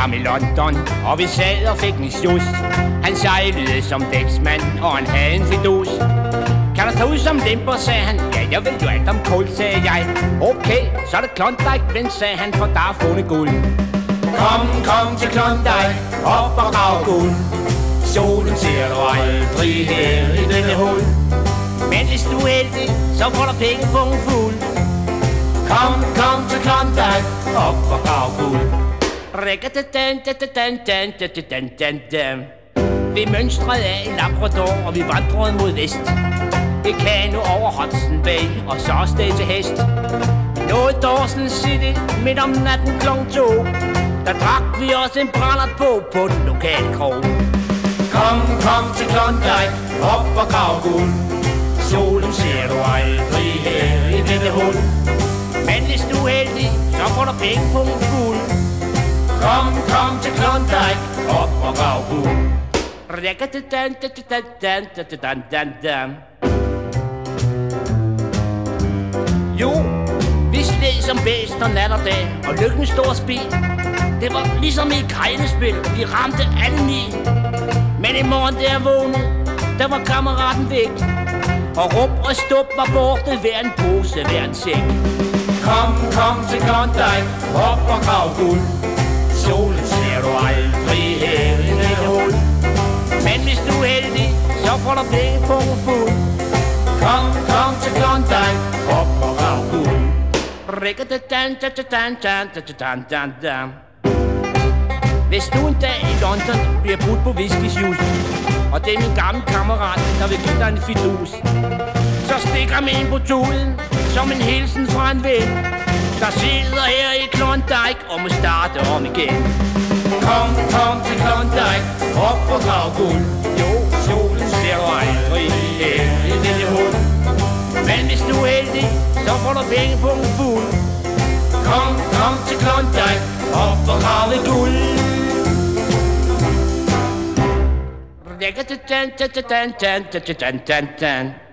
ham i London, og vi sad og fik en sjus. Han sejlede som dæksmand, og han havde en fidus. Kan du tage ud som limper, sagde han. Ja, jeg ved jo alt om kul, sagde jeg. Okay, så er det Klondike, ven, sagde han, for der er fundet guld. Kom, kom til Klondike, op og grav guld. Solen ser du aldrig her i denne hul. Men hvis du er heldig, så får du penge på en fugl. Kom, kom til Klondike, op og grav guld. Vi mønstrede af i Labrador, og vi vandrede mod vest. I kano over Hudson Bay, og så afsted til hest. Nåede Dawson City midt om natten kl. 2. Der drak vi også en brændert på på den lokale krog. Kom, kom til Klondike, op og grav guld. Solen ser du aldrig her i dette hul. Men hvis du er heldig, så får du penge på en guld. Kom, kom til Klondike, op og grav guld. Jo, vi sled som bæster nat og dag, og lykken stor spil. Det var ligesom i et kejlespil, vi ramte alle ni. Men i morgen der vågnede, der var kammeraten væk. Og rup og stup var borte hver en pose, hver en sæk. Kom, kom til Klondike, op og grav guld. Får du penge på en fuld. Kom, kom til Klondike, op og grav guld. Hvis du en dag i London bliver brudt på whiskysjus, og det er min gamle kammerat, der vil give dig en fidus, så stikker ham ind på tuden, som en hilsen fra en ven, der sidder her i Klondike og må starte om igen. Kom, kom til Klondike, op og grav guld. Jo, ser du aldrig en lille hund. Men hvis du er heldig, så får du penge på en fugl. Kom, kom til Klondike, op og grave guld. Lækker til dan, dan, dan, dan, dan, dan, dan, dan.